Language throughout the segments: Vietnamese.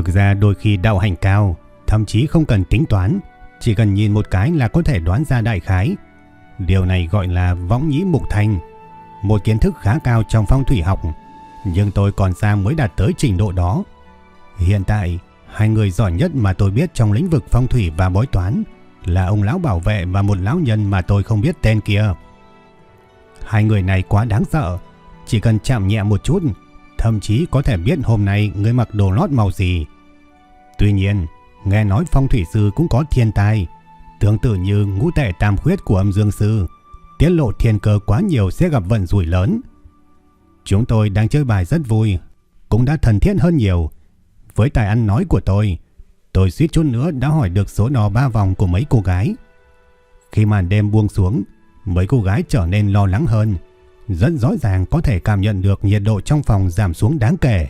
Thực ra đôi khi đạo hành cao, thậm chí không cần tính toán, chỉ cần nhìn một cái là có thể đoán ra đại khái. Điều này gọi là võng nhĩ mục thành, một kiến thức khá cao trong phong thủy học, nhưng tôi còn xa mới đạt tới trình độ đó. Hiện tại, hai người giỏi nhất mà tôi biết trong lĩnh vực phong thủy và bói toán là ông lão bảo vệ và một lão nhân mà tôi không biết tên kia. Hai người này quá đáng sợ, chỉ cần chạm nhẹ một chút thậm chí có thể biết hôm nay người mặc đồ lót màu gì. Tuy nhiên, nghe nói phong thủy sư cũng có thiên tai, tương tự như ngũ tệ tam khuyết của âm dương sư, tiết lộ thiên cơ quá nhiều sẽ gặp vận rủi lớn. Chúng tôi đang chơi bài rất vui, cũng đã thân thiết hơn nhiều. Với tài ăn nói của tôi, tôi suýt chút nữa đã hỏi được số đo ba vòng của mấy cô gái. Khi màn đêm buông xuống, mấy cô gái trở nên lo lắng hơn rất rõ ràng có thể cảm nhận được nhiệt độ trong phòng giảm xuống đáng kể.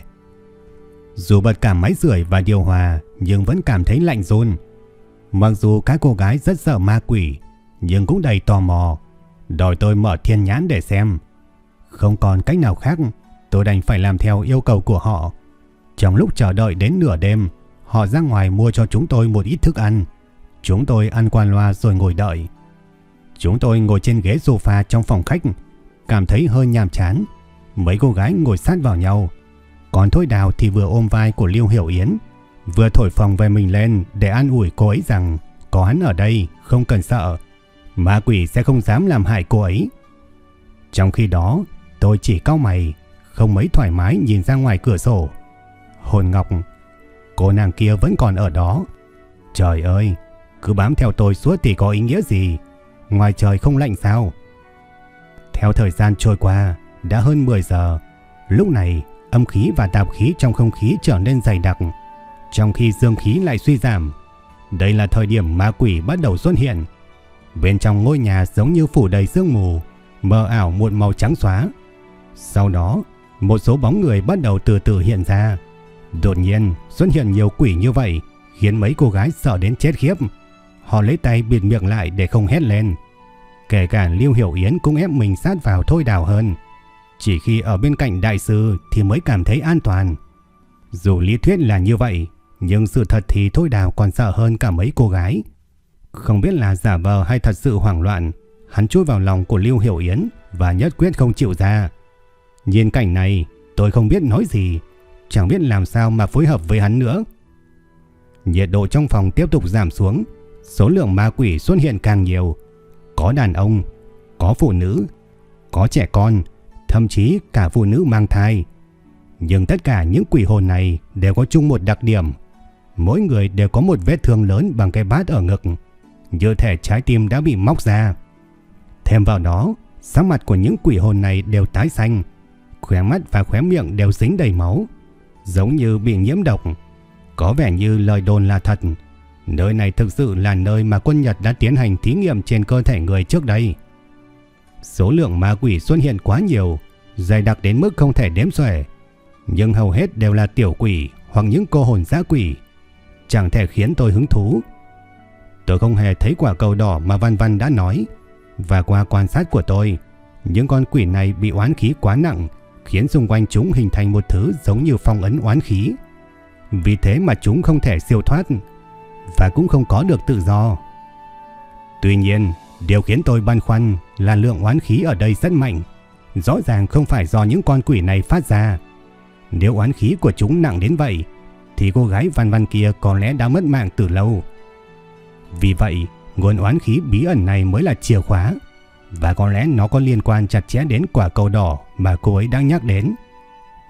Dù bật cả máy sưởi và điều hòa nhưng vẫn cảm thấy lạnh run. Mặc dù các cô gái rất sợ ma quỷ nhưng cũng đầy tò mò, đòi tôi mở thiên nhãn để xem. Không còn cách nào khác, tôi đành phải làm theo yêu cầu của họ. Trong lúc chờ đợi đến nửa đêm, họ ra ngoài mua cho chúng tôi một ít thức ăn. Chúng tôi ăn qua loa rồi ngồi đợi. Chúng tôi ngồi trên ghế sofa trong phòng khách, cảm thấy hơi nhàm chán. Mấy cô gái ngồi sát vào nhau. Còn Thôi Đào thì vừa ôm vai của Liêu Hiểu Yến, vừa thổi phòng về mình lên để an ủi cô ấy rằng có hắn ở đây, không cần sợ. Ma quỷ sẽ không dám làm hại cô ấy. Trong khi đó, tôi chỉ cau mày, không mấy thoải mái nhìn ra ngoài cửa sổ. Hồn Ngọc, cô nàng kia vẫn còn ở đó. Trời ơi, cứ bám theo tôi suốt thì có ý nghĩa gì? Ngoài trời không lạnh sao? Theo thời gian trôi qua, đã hơn 10 giờ. Lúc này, âm khí và tạp khí trong không khí trở nên dày đặc, trong khi dương khí lại suy giảm. Đây là thời điểm ma quỷ bắt đầu xuất hiện. Bên trong ngôi nhà giống như phủ đầy sương mù, mờ ảo muộn màu trắng xóa. Sau đó, một số bóng người bắt đầu từ từ hiện ra. Đột nhiên, xuất hiện nhiều quỷ như vậy, khiến mấy cô gái sợ đến chết khiếp. Họ lấy tay bịt miệng lại để không hét lên. Kể cả lưu Hiểu Yến cũng ép mình sát vào thôi đào hơn. Chỉ khi ở bên cạnh đại sư thì mới cảm thấy an toàn. Dù lý thuyết là như vậy, nhưng sự thật thì thôi đào còn sợ hơn cả mấy cô gái. Không biết là giả vờ hay thật sự hoảng loạn, hắn chui vào lòng của lưu Hiểu Yến và nhất quyết không chịu ra. Nhìn cảnh này, tôi không biết nói gì, chẳng biết làm sao mà phối hợp với hắn nữa. Nhiệt độ trong phòng tiếp tục giảm xuống, số lượng ma quỷ xuất hiện càng nhiều, có đàn ông, có phụ nữ, có trẻ con, thậm chí cả phụ nữ mang thai. Nhưng tất cả những quỷ hồn này đều có chung một đặc điểm. Mỗi người đều có một vết thương lớn bằng cái bát ở ngực, như thể trái tim đã bị móc ra. Thêm vào đó, sắc mặt của những quỷ hồn này đều tái xanh, khóe mắt và khóe miệng đều dính đầy máu, giống như bị nhiễm độc. Có vẻ như lời đồn là thật, Nơi này thực sự là nơi mà quân Nhật đã tiến hành thí nghiệm trên cơ thể người trước đây. Số lượng ma quỷ xuất hiện quá nhiều, dày đặc đến mức không thể đếm xuể. Nhưng hầu hết đều là tiểu quỷ hoặc những cô hồn dã quỷ. Chẳng thể khiến tôi hứng thú. Tôi không hề thấy quả cầu đỏ mà Văn Văn đã nói. Và qua quan sát của tôi, những con quỷ này bị oán khí quá nặng, khiến xung quanh chúng hình thành một thứ giống như phong ấn oán khí. Vì thế mà chúng không thể siêu thoát và cũng không có được tự do. Tuy nhiên, điều khiến tôi băn khoăn là lượng oán khí ở đây rất mạnh, rõ ràng không phải do những con quỷ này phát ra. Nếu oán khí của chúng nặng đến vậy, thì cô gái văn văn kia có lẽ đã mất mạng từ lâu. Vì vậy, nguồn oán khí bí ẩn này mới là chìa khóa, và có lẽ nó có liên quan chặt chẽ đến quả cầu đỏ mà cô ấy đang nhắc đến.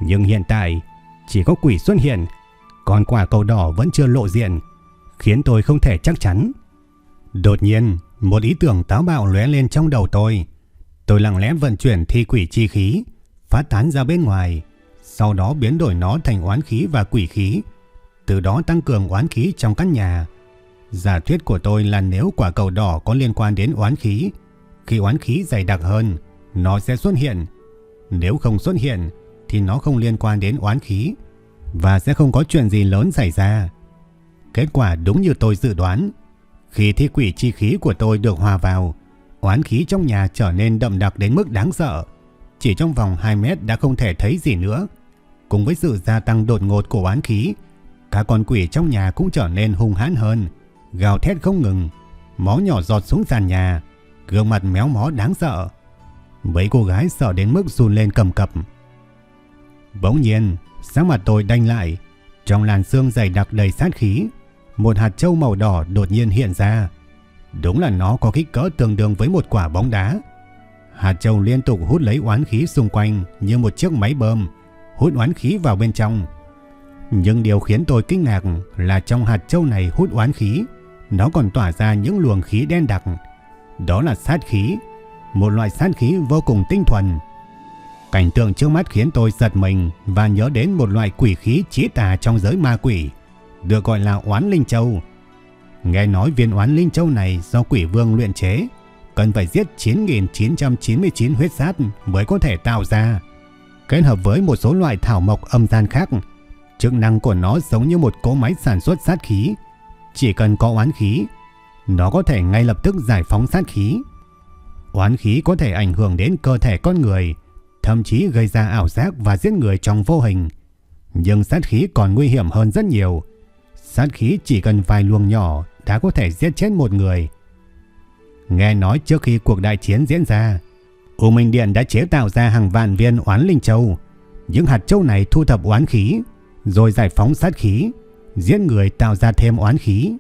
Nhưng hiện tại, chỉ có quỷ xuất hiện, còn quả cầu đỏ vẫn chưa lộ diện, khiến tôi không thể chắc chắn. Đột nhiên, một ý tưởng táo bạo lóe lên trong đầu tôi. Tôi lặng lẽ vận chuyển thi quỷ chi khí, phát tán ra bên ngoài, sau đó biến đổi nó thành oán khí và quỷ khí, từ đó tăng cường oán khí trong căn nhà. Giả thuyết của tôi là nếu quả cầu đỏ có liên quan đến oán khí, khi oán khí dày đặc hơn, nó sẽ xuất hiện. Nếu không xuất hiện, thì nó không liên quan đến oán khí và sẽ không có chuyện gì lớn xảy ra. Kết quả đúng như tôi dự đoán. Khi thi quỷ chi khí của tôi được hòa vào, oán khí trong nhà trở nên đậm đặc đến mức đáng sợ. Chỉ trong vòng 2 mét đã không thể thấy gì nữa. Cùng với sự gia tăng đột ngột của oán khí, các con quỷ trong nhà cũng trở nên hung hãn hơn, gào thét không ngừng, máu nhỏ giọt xuống sàn nhà, gương mặt méo mó đáng sợ. Mấy cô gái sợ đến mức run lên cầm cập. Bỗng nhiên, sáng mặt tôi đanh lại, trong làn xương dày đặc đầy sát khí, một hạt châu màu đỏ đột nhiên hiện ra. Đúng là nó có kích cỡ tương đương với một quả bóng đá. Hạt châu liên tục hút lấy oán khí xung quanh như một chiếc máy bơm, hút oán khí vào bên trong. Nhưng điều khiến tôi kinh ngạc là trong hạt châu này hút oán khí, nó còn tỏa ra những luồng khí đen đặc. Đó là sát khí, một loại sát khí vô cùng tinh thuần. Cảnh tượng trước mắt khiến tôi giật mình và nhớ đến một loại quỷ khí chí tà trong giới ma quỷ, được gọi là oán linh châu. Nghe nói viên oán linh châu này do quỷ vương luyện chế, cần phải giết 9.999 huyết sát mới có thể tạo ra. Kết hợp với một số loại thảo mộc âm gian khác, chức năng của nó giống như một cỗ máy sản xuất sát khí. Chỉ cần có oán khí, nó có thể ngay lập tức giải phóng sát khí. Oán khí có thể ảnh hưởng đến cơ thể con người, thậm chí gây ra ảo giác và giết người trong vô hình. Nhưng sát khí còn nguy hiểm hơn rất nhiều. Sát khí chỉ cần vài luồng nhỏ đã có thể giết chết một người. Nghe nói trước khi cuộc đại chiến diễn ra, U Minh Điện đã chế tạo ra hàng vạn viên oán linh châu. Những hạt châu này thu thập oán khí, rồi giải phóng sát khí, giết người tạo ra thêm oán khí.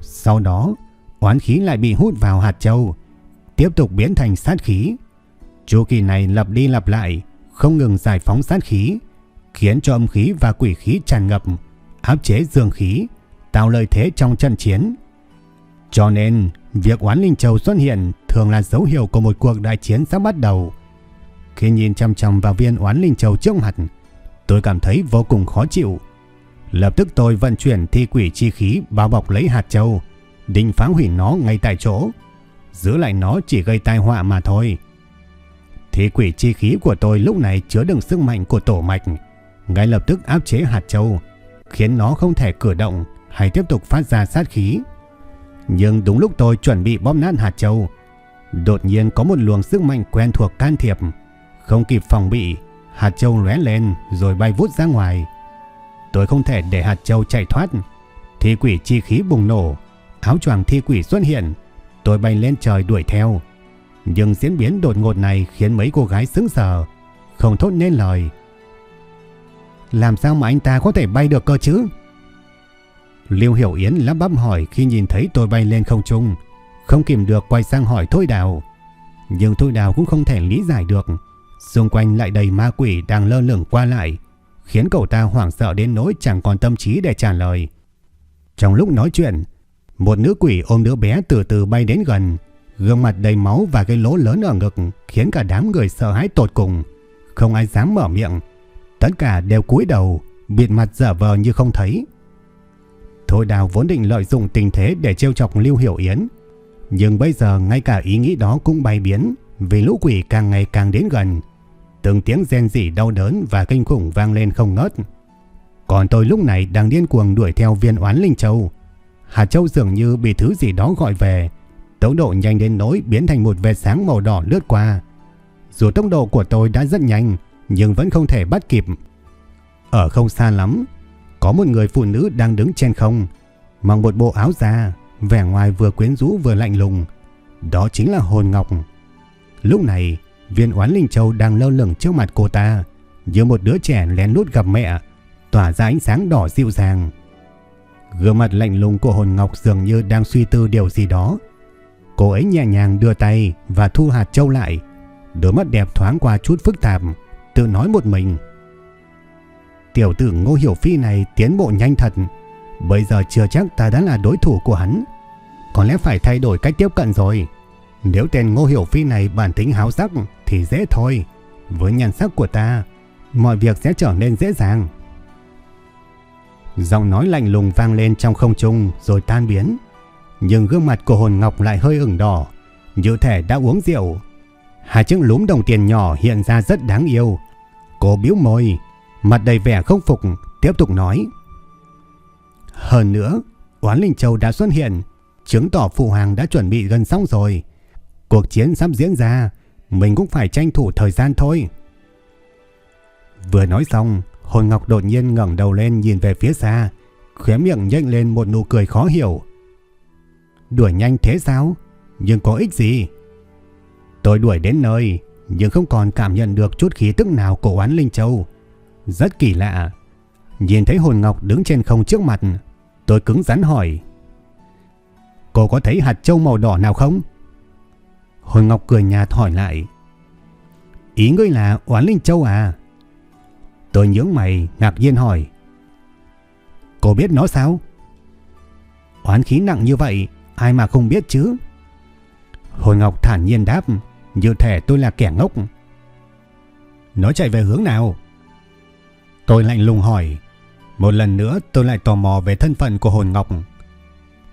Sau đó, oán khí lại bị hút vào hạt châu, tiếp tục biến thành sát khí. Chu kỳ này lặp đi lặp lại, không ngừng giải phóng sát khí, khiến cho âm khí và quỷ khí tràn ngập, áp chế dương khí, tạo lợi thế trong trận chiến. Cho nên, việc oán linh châu xuất hiện thường là dấu hiệu của một cuộc đại chiến sắp bắt đầu. Khi nhìn chăm chăm vào viên oán linh châu trước mặt, tôi cảm thấy vô cùng khó chịu. Lập tức tôi vận chuyển thi quỷ chi khí bao bọc lấy hạt châu, định phá hủy nó ngay tại chỗ. Giữ lại nó chỉ gây tai họa mà thôi. Thi quỷ chi khí của tôi lúc này chứa đựng sức mạnh của tổ mạch, ngay lập tức áp chế hạt châu, khiến nó không thể cử động hay tiếp tục phát ra sát khí. Nhưng đúng lúc tôi chuẩn bị bóp nát hạt châu, đột nhiên có một luồng sức mạnh quen thuộc can thiệp, không kịp phòng bị, hạt châu lóe lên rồi bay vút ra ngoài. Tôi không thể để hạt châu chạy thoát, thi quỷ chi khí bùng nổ, áo choàng thi quỷ xuất hiện, tôi bay lên trời đuổi theo. Nhưng diễn biến đột ngột này khiến mấy cô gái sững sờ, không thốt nên lời. Làm sao mà anh ta có thể bay được cơ chứ? Liêu Hiểu Yến lắp bắp hỏi khi nhìn thấy tôi bay lên không trung, không kìm được quay sang hỏi Thôi Đào. Nhưng Thôi Đào cũng không thể lý giải được, xung quanh lại đầy ma quỷ đang lơ lửng qua lại, khiến cậu ta hoảng sợ đến nỗi chẳng còn tâm trí để trả lời. Trong lúc nói chuyện, một nữ quỷ ôm đứa bé từ từ bay đến gần, gương mặt đầy máu và cái lỗ lớn ở ngực khiến cả đám người sợ hãi tột cùng, không ai dám mở miệng. Tất cả đều cúi đầu, biệt mặt giả vờ như không thấy. Thôi Đào vốn định lợi dụng tình thế để trêu chọc Lưu Hiểu Yến. Nhưng bây giờ ngay cả ý nghĩ đó cũng bay biến vì lũ quỷ càng ngày càng đến gần. Từng tiếng rên rỉ đau đớn và kinh khủng vang lên không ngớt. Còn tôi lúc này đang điên cuồng đuổi theo viên oán Linh Châu. Hà Châu dường như bị thứ gì đó gọi về. Tốc độ nhanh đến nỗi biến thành một vệt sáng màu đỏ lướt qua. Dù tốc độ của tôi đã rất nhanh nhưng vẫn không thể bắt kịp. Ở không xa lắm, có một người phụ nữ đang đứng trên không, mặc một bộ áo da, vẻ ngoài vừa quyến rũ vừa lạnh lùng. Đó chính là Hồn Ngọc. Lúc này, viên oán linh châu đang lơ lửng trước mặt cô ta, như một đứa trẻ lén lút gặp mẹ, tỏa ra ánh sáng đỏ dịu dàng. Gương mặt lạnh lùng của Hồn Ngọc dường như đang suy tư điều gì đó. Cô ấy nhẹ nhàng đưa tay và thu hạt châu lại, đôi mắt đẹp thoáng qua chút phức tạp, tự nói một mình. Tiểu tử Ngô Hiểu Phi này tiến bộ nhanh thật. Bây giờ chưa chắc ta đã là đối thủ của hắn. Có lẽ phải thay đổi cách tiếp cận rồi. Nếu tên Ngô Hiểu Phi này bản tính háo sắc thì dễ thôi. Với nhân sắc của ta, mọi việc sẽ trở nên dễ dàng. Giọng nói lạnh lùng vang lên trong không trung rồi tan biến. Nhưng gương mặt của hồn ngọc lại hơi ửng đỏ, như thể đã uống rượu. Hai chiếc lúm đồng tiền nhỏ hiện ra rất đáng yêu. Cô biếu môi, mặt đầy vẻ không phục, tiếp tục nói. Hơn nữa, Oán Linh Châu đã xuất hiện, chứng tỏ phụ hoàng đã chuẩn bị gần xong rồi. Cuộc chiến sắp diễn ra, mình cũng phải tranh thủ thời gian thôi. Vừa nói xong, Hồn Ngọc đột nhiên ngẩng đầu lên nhìn về phía xa, khóe miệng nhếch lên một nụ cười khó hiểu. Đuổi nhanh thế sao? Nhưng có ích gì? Tôi đuổi đến nơi, nhưng không còn cảm nhận được chút khí tức nào của oán Linh Châu. Rất kỳ lạ. Nhìn thấy hồn ngọc đứng trên không trước mặt, tôi cứng rắn hỏi. Cô có thấy hạt châu màu đỏ nào không? Hồn ngọc cười nhạt hỏi lại. Ý ngươi là oán Linh Châu à? Tôi nhướng mày ngạc nhiên hỏi. Cô biết nó sao? Oán khí nặng như vậy, ai mà không biết chứ? Hồi Ngọc thản nhiên đáp, như thể tôi là kẻ ngốc. Nó chạy về hướng nào? Tôi lạnh lùng hỏi. Một lần nữa tôi lại tò mò về thân phận của hồn Ngọc.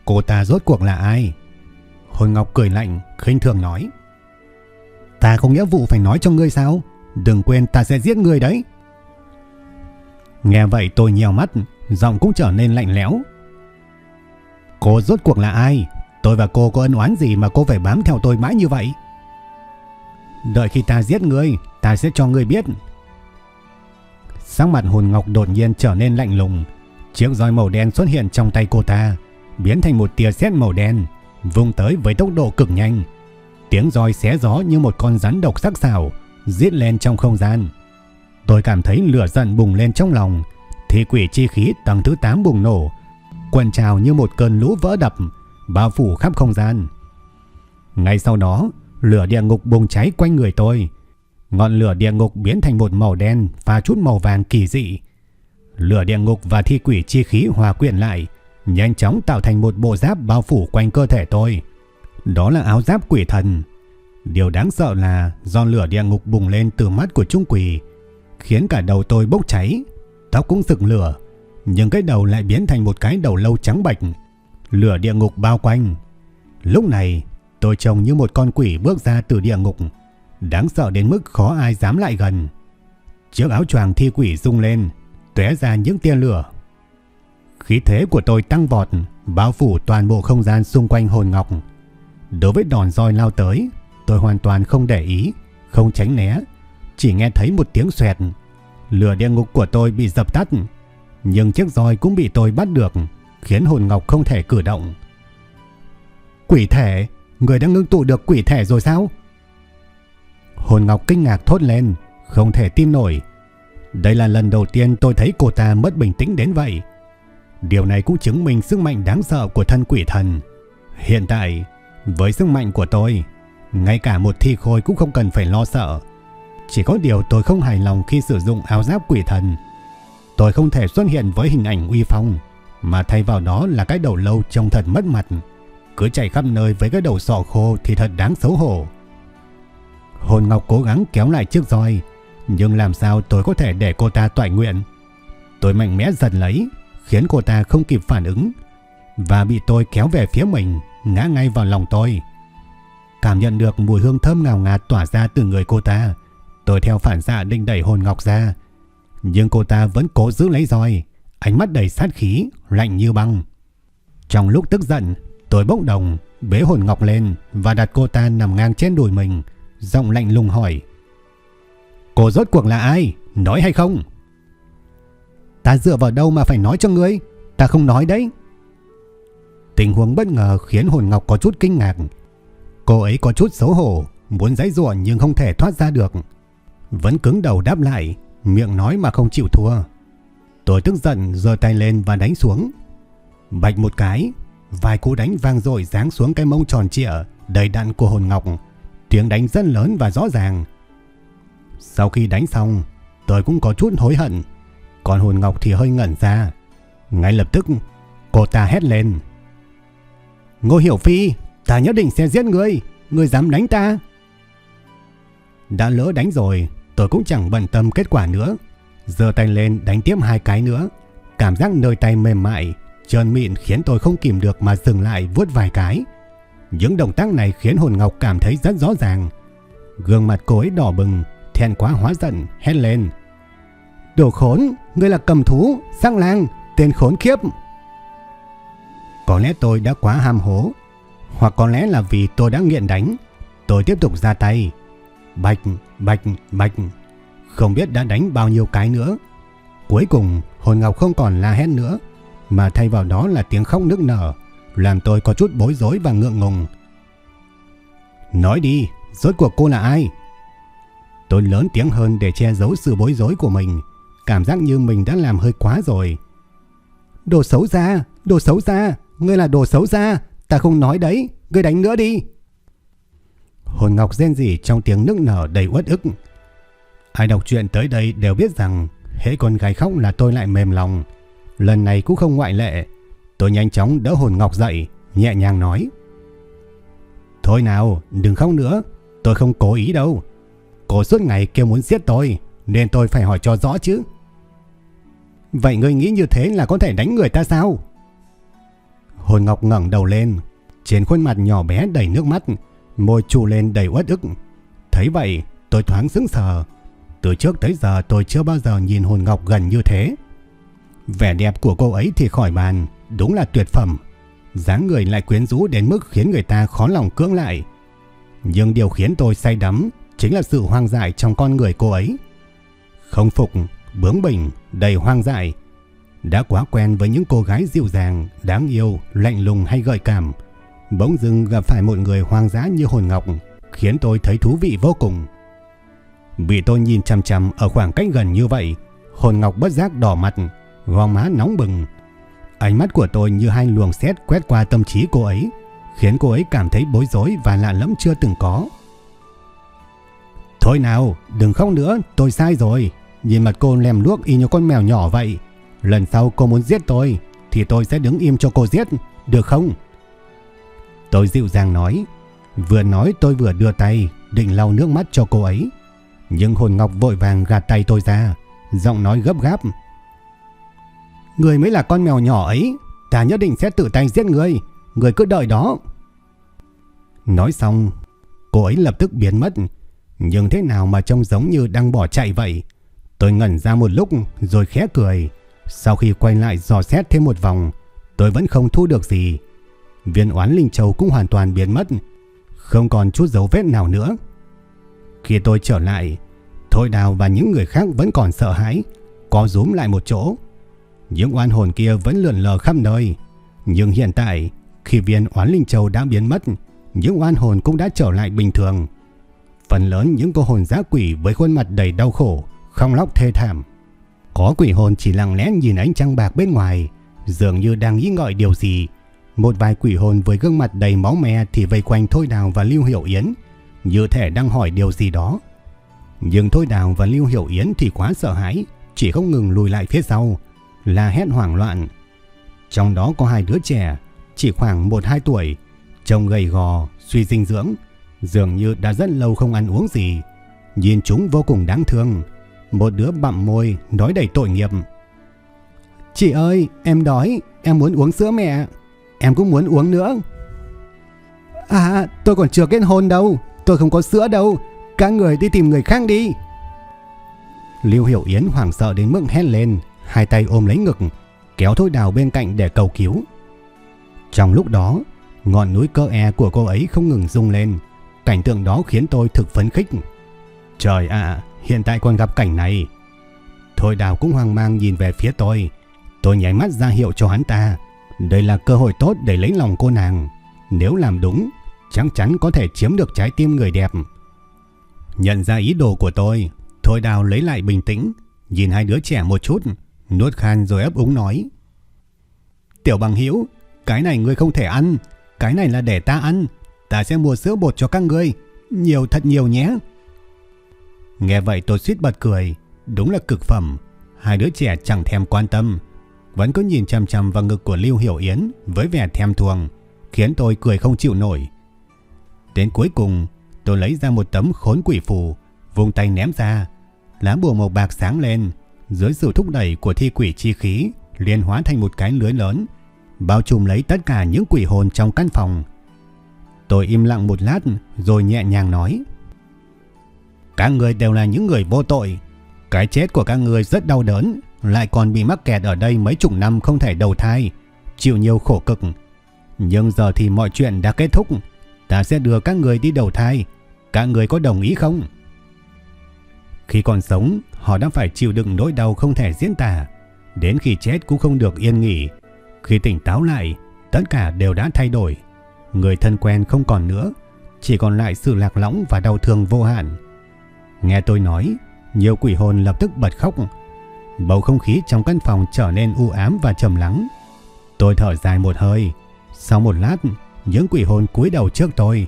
Cô ta rốt cuộc là ai? Hồn Ngọc cười lạnh, khinh thường nói. Ta không nghĩa vụ phải nói cho ngươi sao? Đừng quên ta sẽ giết ngươi đấy. Nghe vậy tôi nhèo mắt, giọng cũng trở nên lạnh lẽo. Cô rốt cuộc là ai? Tôi và cô có ân oán gì mà cô phải bám theo tôi mãi như vậy? Đợi khi ta giết ngươi, ta sẽ cho ngươi biết. Sắc mặt hồn ngọc đột nhiên trở nên lạnh lùng. Chiếc roi màu đen xuất hiện trong tay cô ta, biến thành một tia sét màu đen, vung tới với tốc độ cực nhanh. Tiếng roi xé gió như một con rắn độc sắc sảo, giết lên trong không gian. Tôi cảm thấy lửa giận bùng lên trong lòng, thì quỷ chi khí tầng thứ 8 bùng nổ, quần trào như một cơn lũ vỡ đập, bao phủ khắp không gian. Ngay sau đó, lửa địa ngục bùng cháy quanh người tôi. Ngọn lửa địa ngục biến thành một màu đen và chút màu vàng kỳ dị. Lửa địa ngục và thi quỷ chi khí hòa quyện lại, nhanh chóng tạo thành một bộ giáp bao phủ quanh cơ thể tôi. Đó là áo giáp quỷ thần. Điều đáng sợ là do lửa địa ngục bùng lên từ mắt của trung quỷ, khiến cả đầu tôi bốc cháy, tóc cũng sực lửa, nhưng cái đầu lại biến thành một cái đầu lâu trắng bạch, lửa địa ngục bao quanh. Lúc này, tôi trông như một con quỷ bước ra từ địa ngục, đáng sợ đến mức khó ai dám lại gần. Chiếc áo choàng thi quỷ rung lên, tóe ra những tia lửa. Khí thế của tôi tăng vọt, bao phủ toàn bộ không gian xung quanh hồn ngọc. Đối với đòn roi lao tới, tôi hoàn toàn không để ý, không tránh né, chỉ nghe thấy một tiếng xoẹt. Lửa địa ngục của tôi bị dập tắt, nhưng chiếc roi cũng bị tôi bắt được, khiến hồn ngọc không thể cử động. Quỷ thể, người đã ngưng tụ được quỷ thể rồi sao? Hồn ngọc kinh ngạc thốt lên, không thể tin nổi. Đây là lần đầu tiên tôi thấy cô ta mất bình tĩnh đến vậy. Điều này cũng chứng minh sức mạnh đáng sợ của thân quỷ thần. Hiện tại, với sức mạnh của tôi, ngay cả một thi khôi cũng không cần phải lo sợ. Chỉ có điều tôi không hài lòng khi sử dụng áo giáp quỷ thần. Tôi không thể xuất hiện với hình ảnh uy phong, mà thay vào đó là cái đầu lâu trông thật mất mặt. Cứ chạy khắp nơi với cái đầu sọ khô thì thật đáng xấu hổ. Hồn Ngọc cố gắng kéo lại chiếc roi, nhưng làm sao tôi có thể để cô ta toại nguyện. Tôi mạnh mẽ giật lấy, khiến cô ta không kịp phản ứng, và bị tôi kéo về phía mình, ngã ngay vào lòng tôi. Cảm nhận được mùi hương thơm ngào ngạt tỏa ra từ người cô ta, tôi theo phản xạ định đẩy hồn Ngọc ra, nhưng cô ta vẫn cố giữ lấy roi, ánh mắt đầy sát khí, lạnh như băng. Trong lúc tức giận, tôi bốc đồng, bế hồn ngọc lên và đặt cô ta nằm ngang trên đùi mình, giọng lạnh lùng hỏi. Cô rốt cuộc là ai? Nói hay không? Ta dựa vào đâu mà phải nói cho ngươi? Ta không nói đấy. Tình huống bất ngờ khiến hồn ngọc có chút kinh ngạc. Cô ấy có chút xấu hổ, muốn giãy giụa nhưng không thể thoát ra được. Vẫn cứng đầu đáp lại, miệng nói mà không chịu thua. Tôi tức giận giơ tay lên và đánh xuống. Bạch một cái, vài cú đánh vang dội giáng xuống cái mông tròn trịa đầy đặn của hồn ngọc. Tiếng đánh rất lớn và rõ ràng. Sau khi đánh xong, tôi cũng có chút hối hận. Còn hồn ngọc thì hơi ngẩn ra. Ngay lập tức, Cô ta hét lên. Ngô Hiểu Phi, ta nhất định sẽ giết ngươi. Ngươi dám đánh ta? Đã lỡ đánh rồi, tôi cũng chẳng bận tâm kết quả nữa. Giơ tay lên đánh tiếp hai cái nữa. Cảm giác nơi tay mềm mại, trơn mịn khiến tôi không kìm được mà dừng lại vuốt vài cái. Những động tác này khiến hồn ngọc cảm thấy rất rõ ràng. Gương mặt cô ấy đỏ bừng, thẹn quá hóa giận, hét lên. Đồ khốn, ngươi là cầm thú, sang lang, tên khốn khiếp. Có lẽ tôi đã quá ham hố, hoặc có lẽ là vì tôi đã nghiện đánh. Tôi tiếp tục ra tay. Bạch, bạch, bạch. Không biết đã đánh bao nhiêu cái nữa. Cuối cùng, hồn ngọc không còn la hét nữa, mà thay vào đó là tiếng khóc nức nở, làm tôi có chút bối rối và ngượng ngùng. Nói đi, rốt cuộc cô là ai? Tôi lớn tiếng hơn để che giấu sự bối rối của mình, cảm giác như mình đã làm hơi quá rồi. Đồ xấu xa, đồ xấu xa, ngươi là đồ xấu xa, ta không nói đấy, ngươi đánh nữa đi. Hồn Ngọc rên rỉ trong tiếng nức nở đầy uất ức. Ai đọc truyện tới đây đều biết rằng hễ con gái khóc là tôi lại mềm lòng. Lần này cũng không ngoại lệ. Tôi nhanh chóng đỡ hồn Ngọc dậy, nhẹ nhàng nói. Thôi nào, đừng khóc nữa, tôi không cố ý đâu. Cô suốt ngày kêu muốn giết tôi, nên tôi phải hỏi cho rõ chứ. Vậy ngươi nghĩ như thế là có thể đánh người ta sao? Hồn Ngọc ngẩng đầu lên, trên khuôn mặt nhỏ bé đầy nước mắt, môi trụ lên đầy uất ức. Thấy vậy, tôi thoáng sững sờ. Từ trước tới giờ tôi chưa bao giờ nhìn hồn Ngọc gần như thế. Vẻ đẹp của cô ấy thì khỏi bàn, đúng là tuyệt phẩm. dáng người lại quyến rũ đến mức khiến người ta khó lòng cưỡng lại. Nhưng điều khiến tôi say đắm chính là sự hoang dại trong con người cô ấy. Không phục, bướng bỉnh, đầy hoang dại. Đã quá quen với những cô gái dịu dàng, đáng yêu, lạnh lùng hay gợi cảm. Bỗng dưng gặp phải một người hoang dã như hồn ngọc, khiến tôi thấy thú vị vô cùng. Bị tôi nhìn chăm chăm ở khoảng cách gần như vậy, hồn ngọc bất giác đỏ mặt, gò má nóng bừng. Ánh mắt của tôi như hai luồng xét quét qua tâm trí cô ấy, khiến cô ấy cảm thấy bối rối và lạ lẫm chưa từng có. Thôi nào, đừng khóc nữa, tôi sai rồi. Nhìn mặt cô lem luốc y như con mèo nhỏ vậy. Lần sau cô muốn giết tôi, thì tôi sẽ đứng im cho cô giết, được không? Tôi dịu dàng nói. Vừa nói tôi vừa đưa tay, định lau nước mắt cho cô ấy. Nhưng hồn ngọc vội vàng gạt tay tôi ra, giọng nói gấp gáp. Người mới là con mèo nhỏ ấy, ta nhất định sẽ tự tay giết người, người cứ đợi đó. Nói xong, cô ấy lập tức biến mất, nhưng thế nào mà trông giống như đang bỏ chạy vậy. Tôi ngẩn ra một lúc rồi khẽ cười. Sau khi quay lại dò xét thêm một vòng, tôi vẫn không thu được gì. Viên oán linh châu cũng hoàn toàn biến mất, không còn chút dấu vết nào nữa. Khi tôi trở lại, Thôi Đào và những người khác vẫn còn sợ hãi, có rúm lại một chỗ. Những oan hồn kia vẫn lượn lờ khắp nơi. Nhưng hiện tại, khi viên oán linh châu đã biến mất, những oan hồn cũng đã trở lại bình thường. Phần lớn những cô hồn giá quỷ với khuôn mặt đầy đau khổ, không lóc thê thảm. Có quỷ hồn chỉ lặng lẽ nhìn ánh trăng bạc bên ngoài, dường như đang nghĩ ngợi điều gì. Một vài quỷ hồn với gương mặt đầy máu me thì vây quanh Thôi Đào và Lưu Hiểu Yến, như thể đang hỏi điều gì đó. Nhưng Thôi Đào và Lưu Hiểu Yến thì quá sợ hãi, chỉ không ngừng lùi lại phía sau, la hét hoảng loạn. Trong đó có hai đứa trẻ, chỉ khoảng 1-2 tuổi, trông gầy gò, suy dinh dưỡng, dường như đã rất lâu không ăn uống gì. Nhìn chúng vô cùng đáng thương. Một đứa bặm môi, nói đầy tội nghiệp. Chị ơi, em đói, em muốn uống sữa mẹ. Em cũng muốn uống nữa. À, tôi còn chưa kết hôn đâu, tôi không có sữa đâu. Các người đi tìm người khác đi. Lưu Hiểu Yến hoảng sợ đến mức hét lên, hai tay ôm lấy ngực, kéo Thôi Đào bên cạnh để cầu cứu. Trong lúc đó, ngọn núi cơ e của cô ấy không ngừng rung lên, Cảnh tượng đó khiến tôi thực phấn khích. Trời ạ, hiện tại còn gặp cảnh này. Thôi đào cũng hoang mang nhìn về phía tôi. Tôi nháy mắt ra hiệu cho hắn ta. Đây là cơ hội tốt để lấy lòng cô nàng. Nếu làm đúng, chắc chắn có thể chiếm được trái tim người đẹp. Nhận ra ý đồ của tôi, Thôi đào lấy lại bình tĩnh, nhìn hai đứa trẻ một chút, nuốt khan rồi ấp úng nói. Tiểu bằng hiểu, cái này ngươi không thể ăn, cái này là để ta ăn, ta sẽ mua sữa bột cho các ngươi, nhiều thật nhiều nhé. Nghe vậy tôi suýt bật cười, đúng là cực phẩm, hai đứa trẻ chẳng thèm quan tâm. vẫn cứ nhìn chằm chằm vào ngực của Lưu Hiểu Yến với vẻ thèm thuồng, khiến tôi cười không chịu nổi. Đến cuối cùng, tôi lấy ra một tấm khốn quỷ phù, vùng tay ném ra, lá bùa màu bạc sáng lên, dưới sự thúc đẩy của thi quỷ chi khí, liền hóa thành một cái lưới lớn, bao trùm lấy tất cả những quỷ hồn trong căn phòng. Tôi im lặng một lát rồi nhẹ nhàng nói: "Các người đều là những người vô tội, cái chết của các người rất đau đớn, lại còn bị mắc kẹt ở đây mấy chục năm không thể đầu thai, chịu nhiều khổ cực. Nhưng giờ thì mọi chuyện đã kết thúc, ta sẽ đưa các người đi đầu thai, các người có đồng ý không?" Khi còn sống, họ đã phải chịu đựng nỗi đau không thể diễn tả, đến khi chết cũng không được yên nghỉ. Khi tỉnh táo lại, tất cả đều đã thay đổi. Người thân quen không còn nữa, chỉ còn lại sự lạc lõng và đau thương vô hạn. Nghe tôi nói, nhiều quỷ hồn lập tức bật khóc. Bầu không khí trong căn phòng trở nên u ám và trầm lắng. Tôi thở dài một hơi. Sau một lát, những quỷ hồn cúi đầu trước tôi,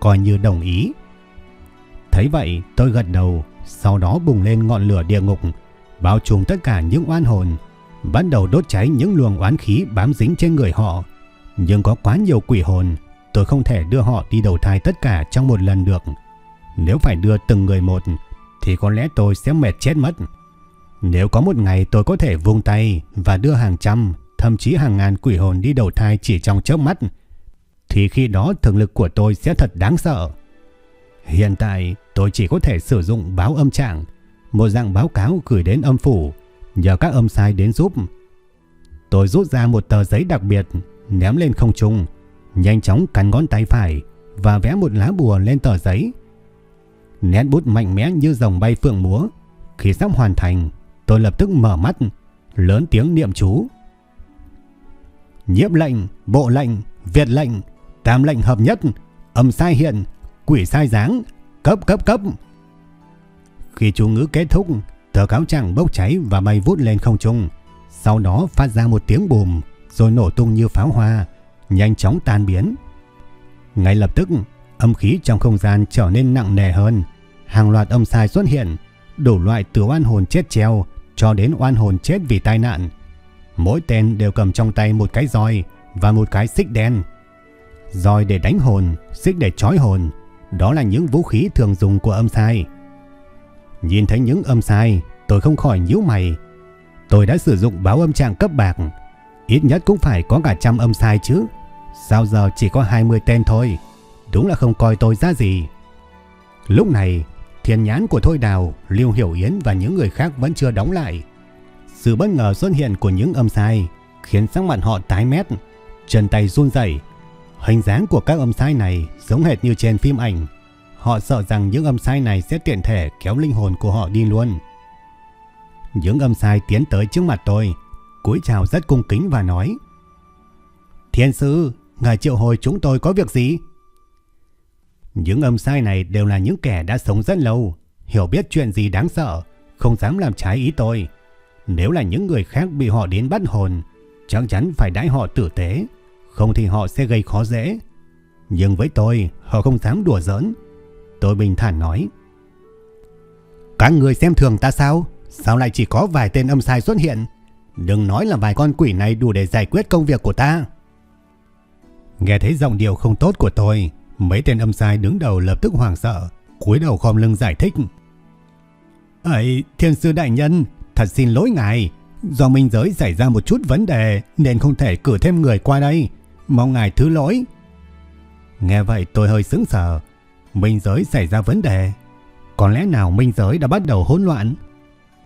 coi như đồng ý. Thấy vậy, tôi gật đầu, sau đó bùng lên ngọn lửa địa ngục, bao trùm tất cả những oan hồn, bắt đầu đốt cháy những luồng oán khí bám dính trên người họ. Nhưng có quá nhiều quỷ hồn, tôi không thể đưa họ đi đầu thai tất cả trong một lần được. Nếu phải đưa từng người một, thì có lẽ tôi sẽ mệt chết mất. Nếu có một ngày tôi có thể vung tay và đưa hàng trăm, thậm chí hàng ngàn quỷ hồn đi đầu thai chỉ trong chớp mắt, thì khi đó thực lực của tôi sẽ thật đáng sợ. Hiện tại tôi chỉ có thể sử dụng báo âm trạng, một dạng báo cáo gửi đến âm phủ, nhờ các âm sai đến giúp. Tôi rút ra một tờ giấy đặc biệt, ném lên không trung, nhanh chóng cắn ngón tay phải và vẽ một lá bùa lên tờ giấy. Nét bút mạnh mẽ như dòng bay phượng múa. Khi sắp hoàn thành, tôi lập tức mở mắt, lớn tiếng niệm chú. Nhiếp lệnh, bộ lệnh, việt lệnh, tam lệnh hợp nhất, âm sai hiện, quỷ sai dáng, cấp cấp cấp. Khi chú ngữ kết thúc, tờ cáo trạng bốc cháy và bay vút lên không trung. Sau đó phát ra một tiếng bùm, rồi nổ tung như pháo hoa, nhanh chóng tan biến. Ngay lập tức, âm khí trong không gian trở nên nặng nề hơn. Hàng loạt âm sai xuất hiện, đủ loại từ oan hồn chết treo cho đến oan hồn chết vì tai nạn. Mỗi tên đều cầm trong tay một cái roi và một cái xích đen. Roi để đánh hồn, xích để trói hồn, đó là những vũ khí thường dùng của âm sai. Nhìn thấy những âm sai, tôi không khỏi nhíu mày. Tôi đã sử dụng báo âm trạng cấp bạc, ít nhất cũng phải có cả trăm âm sai chứ. Sao giờ chỉ có 20 tên thôi? Đúng là không coi tôi ra gì. Lúc này, thiên nhãn của Thôi Đào, Lưu Hiểu Yến và những người khác vẫn chưa đóng lại. Sự bất ngờ xuất hiện của những âm sai khiến sắc mặt họ tái mét, chân tay run rẩy. Hình dáng của các âm sai này giống hệt như trên phim ảnh. Họ sợ rằng những âm sai này sẽ tiện thể kéo linh hồn của họ đi luôn. Những âm sai tiến tới trước mặt tôi, cúi chào rất cung kính và nói: "Thiên sư, ngài triệu hồi chúng tôi có việc gì?" Những âm sai này đều là những kẻ đã sống rất lâu, hiểu biết chuyện gì đáng sợ, không dám làm trái ý tôi. Nếu là những người khác bị họ đến bắt hồn, chắc chắn phải đãi họ tử tế, không thì họ sẽ gây khó dễ. Nhưng với tôi, họ không dám đùa giỡn. Tôi bình thản nói. Các người xem thường ta sao? Sao lại chỉ có vài tên âm sai xuất hiện? Đừng nói là vài con quỷ này đủ để giải quyết công việc của ta. Nghe thấy giọng điệu không tốt của tôi, mấy tên âm sai đứng đầu lập tức hoảng sợ, cúi đầu khom lưng giải thích. Ấy, thiên sư đại nhân, thật xin lỗi ngài. Do minh giới xảy ra một chút vấn đề nên không thể cử thêm người qua đây. Mong ngài thứ lỗi. Nghe vậy tôi hơi sững sờ. Minh giới xảy ra vấn đề. Có lẽ nào minh giới đã bắt đầu hỗn loạn?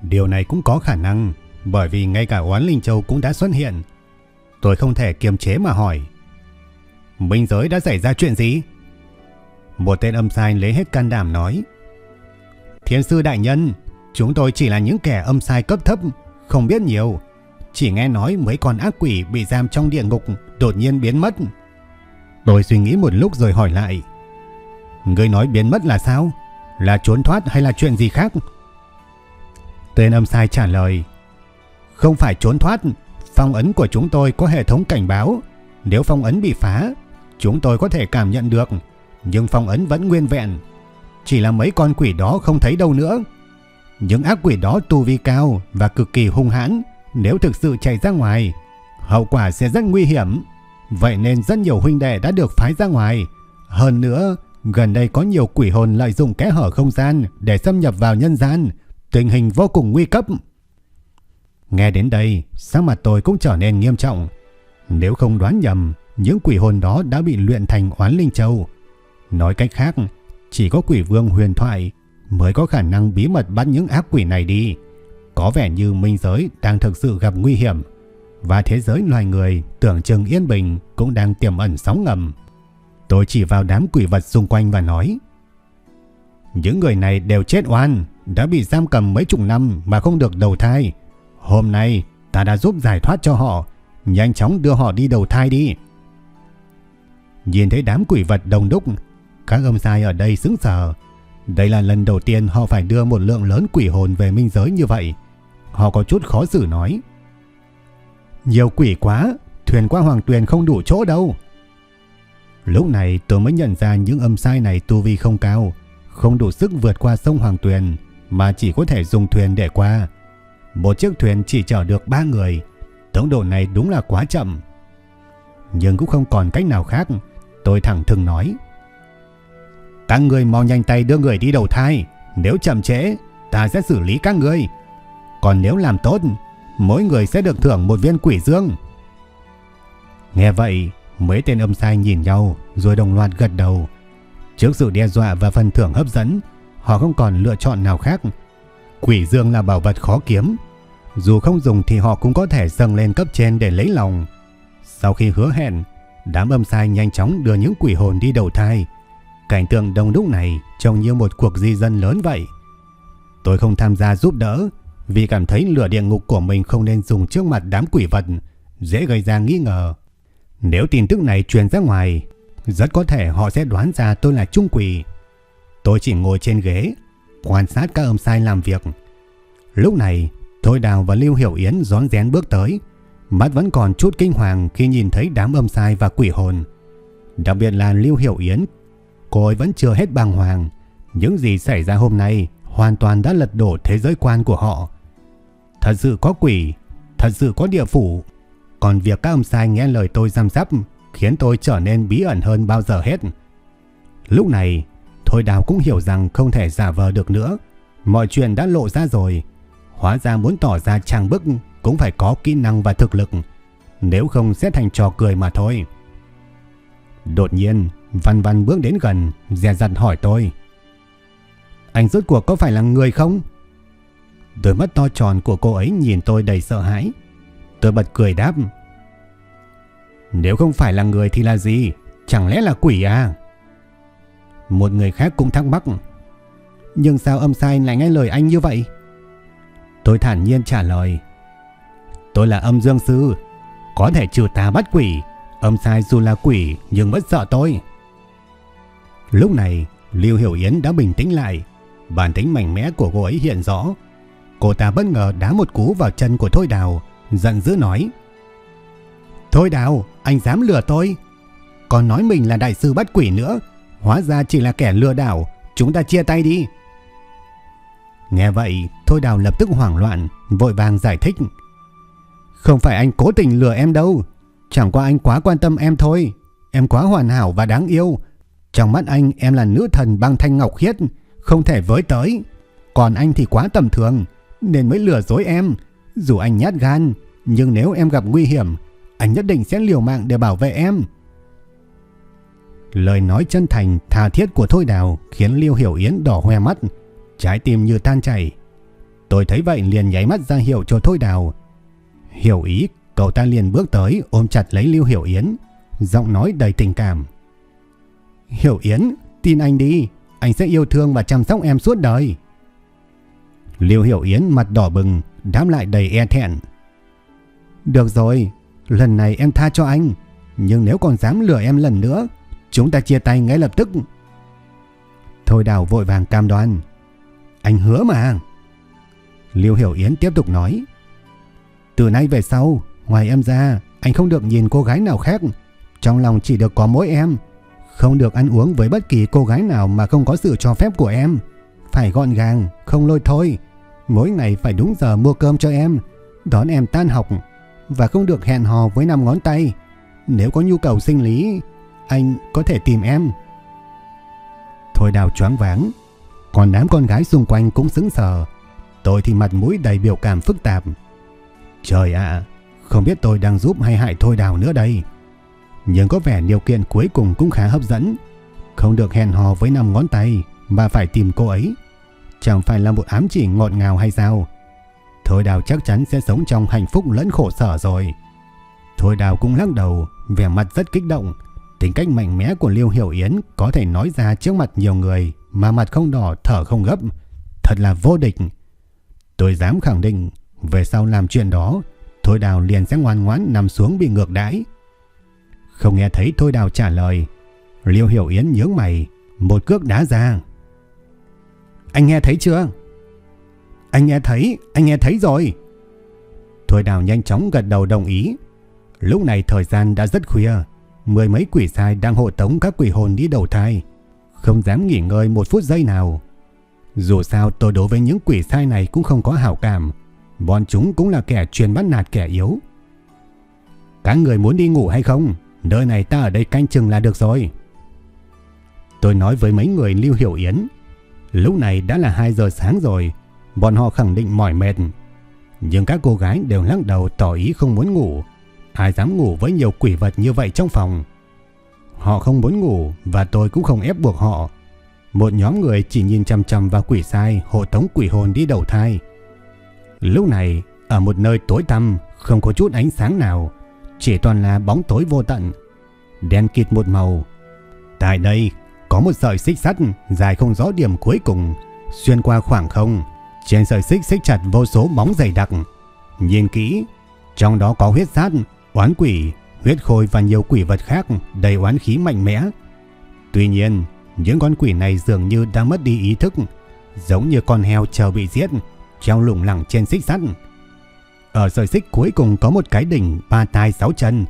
Điều này cũng có khả năng, bởi vì ngay cả oán linh châu cũng đã xuất hiện. Tôi không thể kiềm chế mà hỏi. Minh giới đã xảy ra chuyện gì? Một tên âm sai lấy hết can đảm nói. Thiên sư đại nhân, chúng tôi chỉ là những kẻ âm sai cấp thấp, không biết nhiều. Chỉ nghe nói mấy con ác quỷ bị giam trong địa ngục đột nhiên biến mất. Tôi suy nghĩ một lúc rồi hỏi lại. Người nói biến mất là sao? Là trốn thoát hay là chuyện gì khác? Tên âm sai trả lời. Không phải trốn thoát, phong ấn của chúng tôi có hệ thống cảnh báo. Nếu phong ấn bị phá, chúng tôi có thể cảm nhận được, nhưng phong ấn vẫn nguyên vẹn. Chỉ là mấy con quỷ đó không thấy đâu nữa. Những ác quỷ đó tu vi cao và cực kỳ hung hãn, nếu thực sự chạy ra ngoài, hậu quả sẽ rất nguy hiểm. Vậy nên rất nhiều huynh đệ đã được phái ra ngoài. Hơn nữa, gần đây có nhiều quỷ hồn lợi dụng kẽ hở không gian để xâm nhập vào nhân gian. Tình hình vô cùng nguy cấp. Nghe đến đây, sắc mặt tôi cũng trở nên nghiêm trọng. Nếu không đoán nhầm, những quỷ hồn đó đã bị luyện thành oán linh châu. Nói cách khác, chỉ có quỷ vương huyền thoại mới có khả năng bí mật bắt những ác quỷ này đi. Có vẻ như minh giới đang thực sự gặp nguy hiểm và thế giới loài người tưởng chừng yên bình cũng đang tiềm ẩn sóng ngầm. Tôi chỉ vào đám quỷ vật xung quanh và nói Những người này đều chết oan, đã bị giam cầm mấy chục năm mà không được đầu thai. Hôm nay ta đã giúp giải thoát cho họ, nhanh chóng đưa họ đi đầu thai đi. Nhìn thấy đám quỷ vật đông đúc, các âm sai ở đây sững sờ. Đây là lần đầu tiên họ phải đưa một lượng lớn quỷ hồn về minh giới như vậy. Họ có chút khó xử nói. Nhiều quỷ quá, thuyền qua hoàng tuyền không đủ chỗ đâu. Lúc này tôi mới nhận ra những âm sai này tu vi không cao, không đủ sức vượt qua sông Hoàng Tuyền, mà chỉ có thể dùng thuyền để qua. Một chiếc thuyền chỉ chở được ba người, tốc độ này đúng là quá chậm. Nhưng cũng không còn cách nào khác, tôi thẳng thừng nói. Các người mau nhanh tay đưa người đi đầu thai, nếu chậm trễ, ta sẽ xử lý các người. Còn nếu làm tốt, mỗi người sẽ được thưởng một viên quỷ dương. Nghe vậy, mấy tên âm sai nhìn nhau rồi đồng loạt gật đầu. Trước sự đe dọa và phần thưởng hấp dẫn, họ không còn lựa chọn nào khác. Quỷ dương là bảo vật khó kiếm. Dù không dùng thì họ cũng có thể dâng lên cấp trên để lấy lòng. Sau khi hứa hẹn, đám âm sai nhanh chóng đưa những quỷ hồn đi đầu thai. Cảnh tượng đông đúc này trông như một cuộc di dân lớn vậy. Tôi không tham gia giúp đỡ vì cảm thấy lửa địa ngục của mình không nên dùng trước mặt đám quỷ vật, dễ gây ra nghi ngờ. Nếu tin tức này truyền ra ngoài, rất có thể họ sẽ đoán ra tôi là trung quỷ. Tôi chỉ ngồi trên ghế, quan sát các âm sai làm việc. Lúc này, Thôi Đào và Lưu Hiểu Yến rón rén bước tới, mắt vẫn còn chút kinh hoàng khi nhìn thấy đám âm sai và quỷ hồn. Đặc biệt là Lưu Hiểu Yến, cô ấy vẫn chưa hết bàng hoàng. Những gì xảy ra hôm nay hoàn toàn đã lật đổ thế giới quan của họ. Thật sự có quỷ, thật sự có địa phủ. Còn việc các ông sai nghe lời tôi giam giáp khiến tôi trở nên bí ẩn hơn bao giờ hết. Lúc này, Thôi Đào cũng hiểu rằng không thể giả vờ được nữa. Mọi chuyện đã lộ ra rồi. Hóa ra muốn tỏ ra trang bức cũng phải có kỹ năng và thực lực. Nếu không sẽ thành trò cười mà thôi. Đột nhiên, Văn Văn bước đến gần, dè dặt hỏi tôi. Anh rốt cuộc có phải là người không? Đôi mắt to tròn của cô ấy nhìn tôi đầy sợ hãi. Tôi bật cười đáp. Nếu không phải là người thì là gì? Chẳng lẽ là quỷ à? Một người khác cũng thắc mắc. Nhưng sao âm sai lại nghe lời anh như vậy? Tôi thản nhiên trả lời. Tôi là âm dương sư. Có thể trừ tà bắt quỷ. Âm sai dù là quỷ nhưng vẫn sợ tôi. Lúc này, Lưu Hiểu Yến đã bình tĩnh lại. Bản tính mạnh mẽ của cô ấy hiện rõ. Cô ta bất ngờ đá một cú vào chân của Thôi Đào, giận dữ nói. Thôi Đào, anh dám lừa tôi. Còn nói mình là đại sư bắt quỷ nữa. Hóa ra chỉ là kẻ lừa đảo. Chúng ta chia tay đi. Nghe vậy, Thôi Đào lập tức hoảng loạn, vội vàng giải thích. Không phải anh cố tình lừa em đâu. Chẳng qua anh quá quan tâm em thôi. Em quá hoàn hảo và đáng yêu. Trong mắt anh em là nữ thần băng thanh ngọc khiết, không thể với tới. Còn anh thì quá tầm thường, nên mới lừa dối em. Dù anh nhát gan, nhưng nếu em gặp nguy hiểm, anh nhất định sẽ liều mạng để bảo vệ em. Lời nói chân thành, tha thiết của Thôi Đào khiến Liêu Hiểu Yến đỏ hoe mắt, trái tim như tan chảy. Tôi thấy vậy liền nháy mắt ra hiệu cho Thôi Đào. Hiểu ý, cậu ta liền bước tới ôm chặt lấy Liêu Hiểu Yến, giọng nói đầy tình cảm. Hiểu Yến, tin anh đi, anh sẽ yêu thương và chăm sóc em suốt đời. Liêu Hiểu Yến mặt đỏ bừng, đám lại đầy e thẹn. Được rồi, lần này em tha cho anh, nhưng nếu còn dám lừa em lần nữa, chúng ta chia tay ngay lập tức. Thôi đào vội vàng cam đoan. Anh hứa mà. Liêu Hiểu Yến tiếp tục nói. Từ nay về sau, ngoài em ra, anh không được nhìn cô gái nào khác. Trong lòng chỉ được có mỗi em. Không được ăn uống với bất kỳ cô gái nào mà không có sự cho phép của em. Phải gọn gàng, không lôi thôi. Mỗi ngày phải đúng giờ mua cơm cho em. đón em tan học và không được hẹn hò với năm ngón tay. Nếu có nhu cầu sinh lý, anh có thể tìm em. Thôi đào choáng váng, còn đám con gái xung quanh cũng sững sờ. Tôi thì mặt mũi đầy biểu cảm phức tạp. Trời ạ, không biết tôi đang giúp hay hại Thôi đào nữa đây. Nhưng có vẻ điều kiện cuối cùng cũng khá hấp dẫn. Không được hẹn hò với năm ngón tay mà phải tìm cô ấy. Chẳng phải là một ám chỉ ngọt ngào hay sao? Thôi đào chắc chắn sẽ sống trong hạnh phúc lẫn khổ sở rồi. Thôi đào cũng lắc đầu, vẻ mặt rất kích động. Tính cách mạnh mẽ của Liêu Hiểu Yến có thể nói ra trước mặt nhiều người mà mặt không đỏ thở không gấp. Thật là vô địch. Tôi dám khẳng định về sau làm chuyện đó Thôi đào liền sẽ ngoan ngoãn nằm xuống bị ngược đãi. Không nghe thấy Thôi đào trả lời. Liêu Hiểu Yến nhướng mày, một cước đá ra. Anh nghe thấy chưa? Anh nghe thấy, anh nghe thấy rồi. Thôi đào nhanh chóng gật đầu đồng ý. Lúc này thời gian đã rất khuya. Mười mấy quỷ sai đang hộ tống các quỷ hồn đi đầu thai. Không dám nghỉ ngơi một phút giây nào. Dù sao tôi đối với những quỷ sai này cũng không có hảo cảm. Bọn chúng cũng là kẻ truyền bắt nạt kẻ yếu. Các người muốn đi ngủ hay không? Nơi này ta ở đây canh chừng là được rồi. Tôi nói với mấy người Lưu Hiểu Yến. Lúc này đã là 2 giờ sáng rồi. Bọn họ khẳng định mỏi mệt. Nhưng các cô gái đều lắc đầu tỏ ý không muốn ngủ. Ai dám ngủ với nhiều quỷ vật như vậy trong phòng. Họ không muốn ngủ và tôi cũng không ép buộc họ. Một nhóm người chỉ nhìn chăm chăm vào quỷ sai hộ tống quỷ hồn đi đầu thai. Lúc này, ở một nơi tối tăm, không có chút ánh sáng nào, chỉ toàn là bóng tối vô tận, đen kịt một màu. Tại đây, có một sợi xích sắt dài không rõ điểm cuối cùng, xuyên qua khoảng không. Trên sợi xích xích chặt vô số bóng dày đặc. Nhìn kỹ, trong đó có huyết sát, oán quỷ, huyết khôi và nhiều quỷ vật khác đầy oán khí mạnh mẽ. Tuy nhiên, những con quỷ này dường như đã mất đi ý thức, giống như con heo chờ bị giết, treo lủng lẳng trên xích sắt. Ở sợi xích cuối cùng có một cái đỉnh ba tai sáu chân.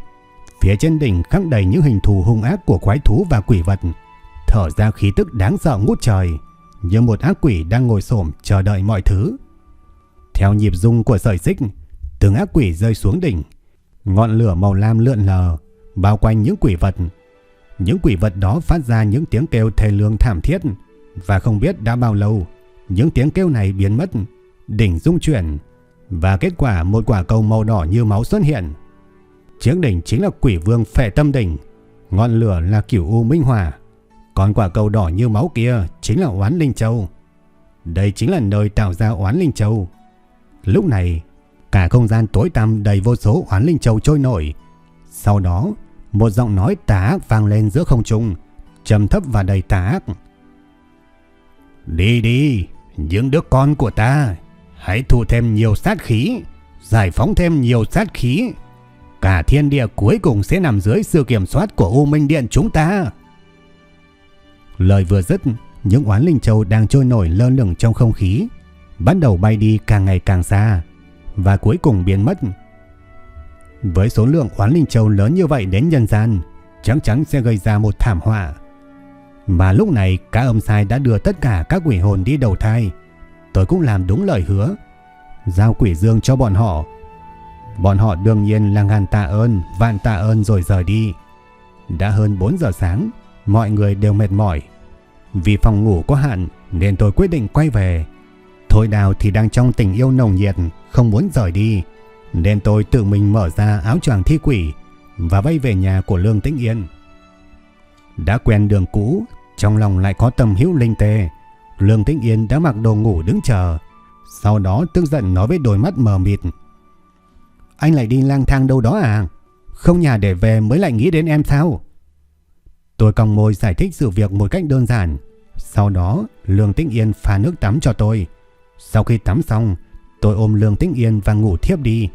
Phía trên đỉnh khắc đầy những hình thù hung ác của quái thú và quỷ vật, thở ra khí tức đáng sợ ngút trời, như một ác quỷ đang ngồi xổm chờ đợi mọi thứ. Theo nhịp rung của sợi xích, từng ác quỷ rơi xuống đỉnh, ngọn lửa màu lam lượn lờ bao quanh những quỷ vật. Những quỷ vật đó phát ra những tiếng kêu thê lương thảm thiết và không biết đã bao lâu những tiếng kêu này biến mất, đỉnh rung chuyển và kết quả một quả cầu màu đỏ như máu xuất hiện. Chiếc đỉnh chính là quỷ vương phệ tâm đỉnh, ngọn lửa là cửu u minh hỏa, còn quả cầu đỏ như máu kia chính là oán linh châu. Đây chính là nơi tạo ra oán linh châu. Lúc này, cả không gian tối tăm đầy vô số oán linh châu trôi nổi. Sau đó, một giọng nói tà ác vang lên giữa không trung, trầm thấp và đầy tà ác. Đi đi, những đứa con của ta, hãy thu thêm nhiều sát khí, giải phóng thêm nhiều sát khí. Cả thiên địa cuối cùng sẽ nằm dưới sự kiểm soát của U Minh Điện chúng ta. Lời vừa dứt, những oán linh châu đang trôi nổi lơ lửng trong không khí, bắt đầu bay đi càng ngày càng xa, và cuối cùng biến mất. Với số lượng oán linh châu lớn như vậy đến nhân gian, chắc chắn sẽ gây ra một thảm họa. Mà lúc này cả âm sai đã đưa tất cả các quỷ hồn đi đầu thai. Tôi cũng làm đúng lời hứa. Giao quỷ dương cho bọn họ. Bọn họ đương nhiên là ngàn tạ ơn, vạn tạ ơn rồi rời đi. Đã hơn 4 giờ sáng, mọi người đều mệt mỏi. Vì phòng ngủ có hạn nên tôi quyết định quay về. Thôi đào thì đang trong tình yêu nồng nhiệt, không muốn rời đi. Nên tôi tự mình mở ra áo choàng thi quỷ và bay về nhà của Lương Tĩnh Yên. Đã quen đường cũ, trong lòng lại có tâm hữu linh tê. Lương Tĩnh Yên đã mặc đồ ngủ đứng chờ. Sau đó tức giận nói với đôi mắt mờ mịt. Anh lại đi lang thang đâu đó à? Không nhà để về mới lại nghĩ đến em sao? Tôi còng môi giải thích sự việc một cách đơn giản. Sau đó, Lương Tĩnh Yên pha nước tắm cho tôi. Sau khi tắm xong, tôi ôm Lương Tĩnh Yên và ngủ thiếp đi.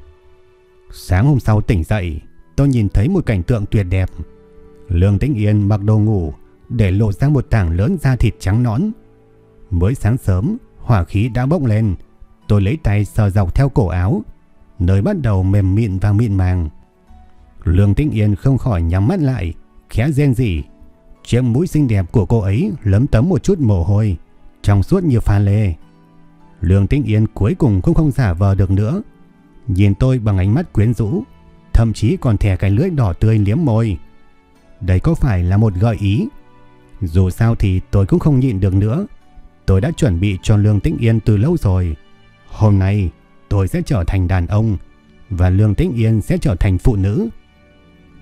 Sáng hôm sau tỉnh dậy, tôi nhìn thấy một cảnh tượng tuyệt đẹp. Lương Tĩnh Yên mặc đồ ngủ để lộ ra một tảng lớn da thịt trắng nõn. Mới sáng sớm, hỏa khí đã bốc lên. Tôi lấy tay sờ dọc theo cổ áo, nơi bắt đầu mềm mịn và mịn màng. Lương Tĩnh Yên không khỏi nhắm mắt lại, khẽ rên rỉ. Chiếc mũi xinh đẹp của cô ấy lấm tấm một chút mồ hôi, trong suốt như pha lê. Lương Tĩnh Yên cuối cùng cũng không giả vờ được nữa. nhìn tôi bằng ánh mắt quyến rũ, thậm chí còn thè cái lưỡi đỏ tươi liếm môi. Đây có phải là một gợi ý? Dù sao thì tôi cũng không nhịn được nữa. Tôi đã chuẩn bị cho Lương Tĩnh Yên từ lâu rồi. Hôm nay tôi sẽ trở thành đàn ông và Lương Tĩnh Yên sẽ trở thành phụ nữ.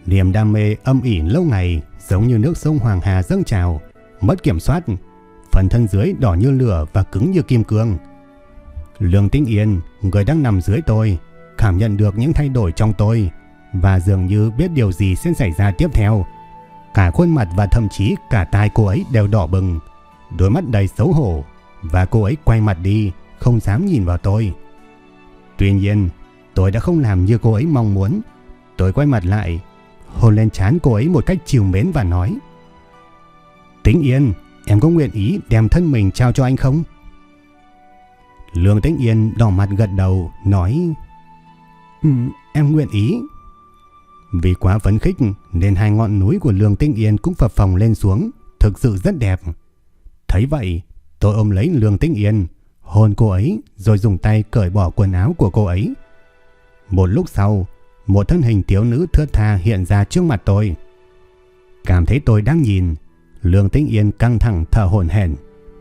Niềm đam mê âm ỉ lâu ngày giống như nước sông Hoàng Hà dâng trào, mất kiểm soát. Phần thân dưới đỏ như lửa và cứng như kim cương. Lương Tĩnh Yên, người đang nằm dưới tôi, cảm nhận được những thay đổi trong tôi và dường như biết điều gì sẽ xảy ra tiếp theo. Cả khuôn mặt và thậm chí cả tai cô ấy đều đỏ bừng, đôi mắt đầy xấu hổ và cô ấy quay mặt đi, không dám nhìn vào tôi. Tuy nhiên, tôi đã không làm như cô ấy mong muốn. Tôi quay mặt lại, hôn lên trán cô ấy một cách chiều mến và nói Tĩnh Yên, em có nguyện ý đem thân mình trao cho anh không? Lương Tĩnh Yên đỏ mặt gật đầu, nói Ừ, em nguyện ý. Vì quá phấn khích nên hai ngọn núi của Lương Tĩnh Yên cũng phập phồng lên xuống, thực sự rất đẹp. Thấy vậy, tôi ôm lấy Lương Tĩnh Yên, hôn cô ấy rồi dùng tay cởi bỏ quần áo của cô ấy. Một lúc sau, một thân hình thiếu nữ thướt tha hiện ra trước mặt tôi. Cảm thấy tôi đang nhìn, Lương Tĩnh Yên căng thẳng thở hổn hển,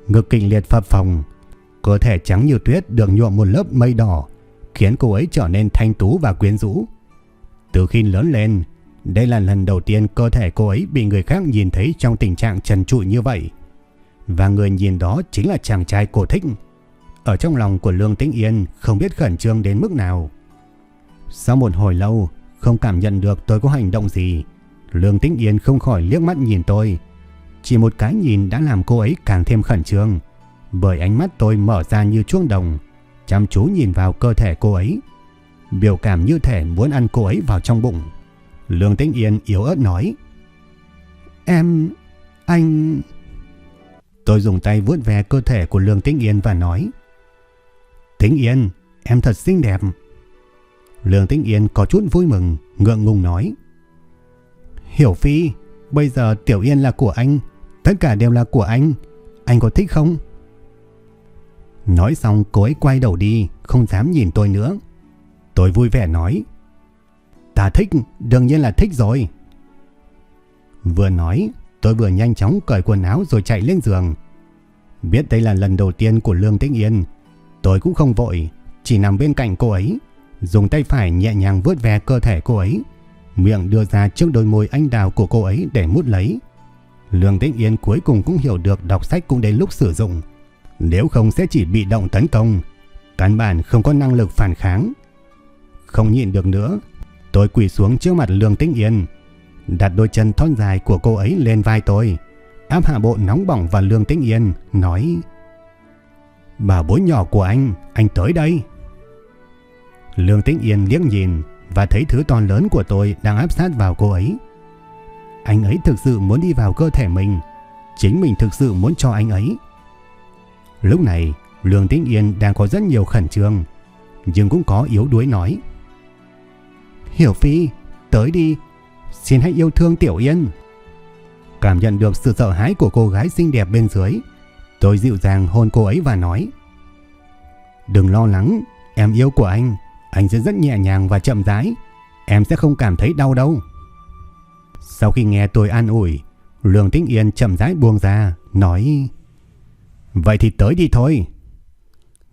ngực kịch liệt phập phồng, cơ thể trắng như tuyết được nhuộm một lớp mây đỏ, khiến cô ấy trở nên thanh tú và quyến rũ. Từ khi lớn lên, đây là lần đầu tiên cơ thể cô ấy bị người khác nhìn thấy trong tình trạng trần trụi như vậy. Và người nhìn đó chính là chàng trai cô thích. Ở trong lòng của Lương Tĩnh Yên không biết khẩn trương đến mức nào. Sau một hồi lâu, không cảm nhận được tôi có hành động gì. Lương Tĩnh Yên không khỏi liếc mắt nhìn tôi. Chỉ một cái nhìn đã làm cô ấy càng thêm khẩn trương. Bởi ánh mắt tôi mở ra như chuông đồng, chăm chú nhìn vào cơ thể cô ấy. Biểu cảm như thể muốn ăn cô ấy vào trong bụng. Lương Tĩnh Yên yếu ớt nói. Em... anh... Tôi dùng tay vuốt ve cơ thể của Lương Tĩnh Yên và nói. Tĩnh Yên, em thật xinh đẹp. Lương Tĩnh Yên có chút vui mừng, ngượng ngùng nói. Hiểu Phi, bây giờ Tiểu Yên là của anh, tất cả đều là của anh. Anh có thích không? Nói xong cô ấy quay đầu đi, không dám nhìn tôi nữa. Tôi vui vẻ nói. Ta thích, đương nhiên là thích rồi. Vừa nói, tôi vừa nhanh chóng cởi quần áo rồi chạy lên giường. Biết đây là lần đầu tiên của Lương Tĩnh Yên, tôi cũng không vội, chỉ nằm bên cạnh cô ấy, dùng tay phải nhẹ nhàng vuốt ve cơ thể cô ấy, miệng đưa ra trước đôi môi anh đào của cô ấy để mút lấy. Lương Tĩnh Yên cuối cùng cũng hiểu được đọc sách cũng đến lúc sử dụng, nếu không sẽ chỉ bị động tấn công, căn bản không có năng lực phản kháng. Không nhịn được nữa, tôi quỳ xuống trước mặt Lương Tĩnh Yên, đặt đôi chân thon dài của cô ấy lên vai tôi, áp hạ bộ nóng bỏng vào Lương Tĩnh Yên, nói Bà bối nhỏ của anh, anh tới đây. Lương Tĩnh Yên liếc nhìn và thấy thứ to lớn của tôi đang áp sát vào cô ấy. Anh ấy thực sự muốn đi vào cơ thể mình, chính mình thực sự muốn cho anh ấy. Lúc này, Lương Tĩnh Yên đang có rất nhiều khẩn trương, nhưng cũng có yếu đuối nói. Hiểu Phi, tới đi, xin hãy yêu thương Tiểu Yên. Cảm nhận được sự sợ hãi của cô gái xinh đẹp bên dưới, tôi dịu dàng hôn cô ấy và nói. Đừng lo lắng, em yêu của anh, anh sẽ rất nhẹ nhàng và chậm rãi, em sẽ không cảm thấy đau đâu. Sau khi nghe tôi an ủi, Lương Tĩnh Yên chậm rãi buông ra, nói... Vậy thì tới đi thôi.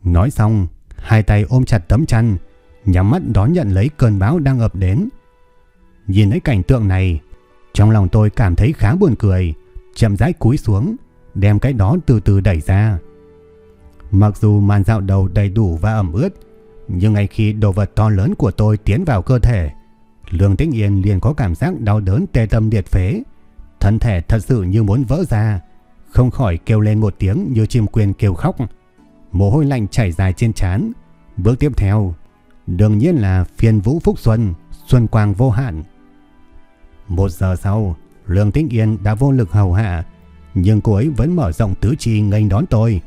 Nói xong, hai tay ôm chặt tấm chăn, nhắm mắt đón nhận lấy cơn bão đang ập đến. Nhìn thấy cảnh tượng này, trong lòng tôi cảm thấy khá buồn cười, chậm rãi cúi xuống, đem cái đó từ từ đẩy ra. Mặc dù màn dạo đầu đầy đủ và ẩm ướt, nhưng ngay khi đồ vật to lớn của tôi tiến vào cơ thể, Lương Tĩnh Yên liền có cảm giác đau đớn tê tâm liệt phế. Thân thể thật sự như muốn vỡ ra, không khỏi kêu lên một tiếng như chim quyền kêu khóc. Mồ hôi lạnh chảy dài trên trán. Bước tiếp theo, đương nhiên là phiên vũ phúc xuân, xuân quang vô hạn. Một giờ sau, Lương Tĩnh Yên đã vô lực hầu hạ, nhưng cô ấy vẫn mở rộng tứ chi nghênh đón tôi.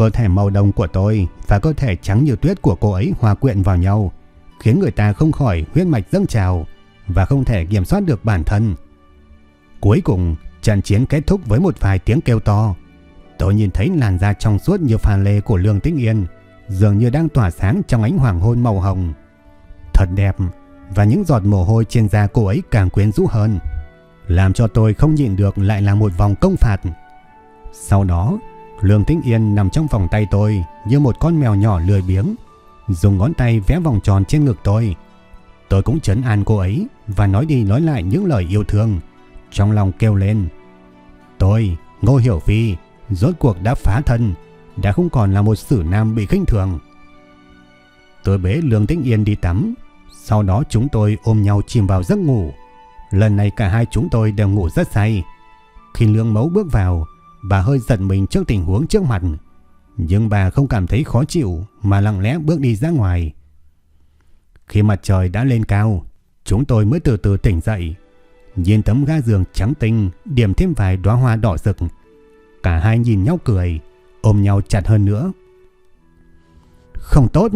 Cơ thể màu đồng của tôi và cơ thể trắng như tuyết của cô ấy hòa quyện vào nhau, khiến người ta không khỏi huyết mạch dâng trào và không thể kiểm soát được bản thân. Cuối cùng, Trận chiến kết thúc với một vài tiếng kêu to. Tôi nhìn thấy làn da trong suốt như pha lê của Lương Tĩnh Yên, dường như đang tỏa sáng trong ánh hoàng hôn màu hồng. thật đẹp và những giọt mồ hôi trên da cô ấy càng quyến rũ hơn, làm cho tôi không nhịn được lại là một vòng công phạt. Sau đó, Lương Tĩnh Yên nằm trong vòng tay tôi như một con mèo nhỏ lười biếng, dùng ngón tay vẽ vòng tròn trên ngực tôi. Tôi cũng trấn an cô ấy và nói đi nói lại những lời yêu thương, trong lòng kêu lên. Tôi, Ngô Hiểu Phi, rốt cuộc đã phá thân, đã không còn là một sử nam bị khinh thường. Tôi bế Lương Tĩnh Yên đi tắm, sau đó chúng tôi ôm nhau chìm vào giấc ngủ. Lần này cả hai chúng tôi đều ngủ rất say. Khi Lương Mấu bước vào, bà hơi giật mình trước tình huống trước mặt. Nhưng bà không cảm thấy khó chịu mà lặng lẽ bước đi ra ngoài. Khi mặt trời đã lên cao, chúng tôi mới từ từ tỉnh dậy. Nhìn tấm ga giường trắng tinh, điểm thêm vài đóa hoa đỏ rực. Cả hai nhìn nhau cười, ôm nhau chặt hơn nữa. Không tốt,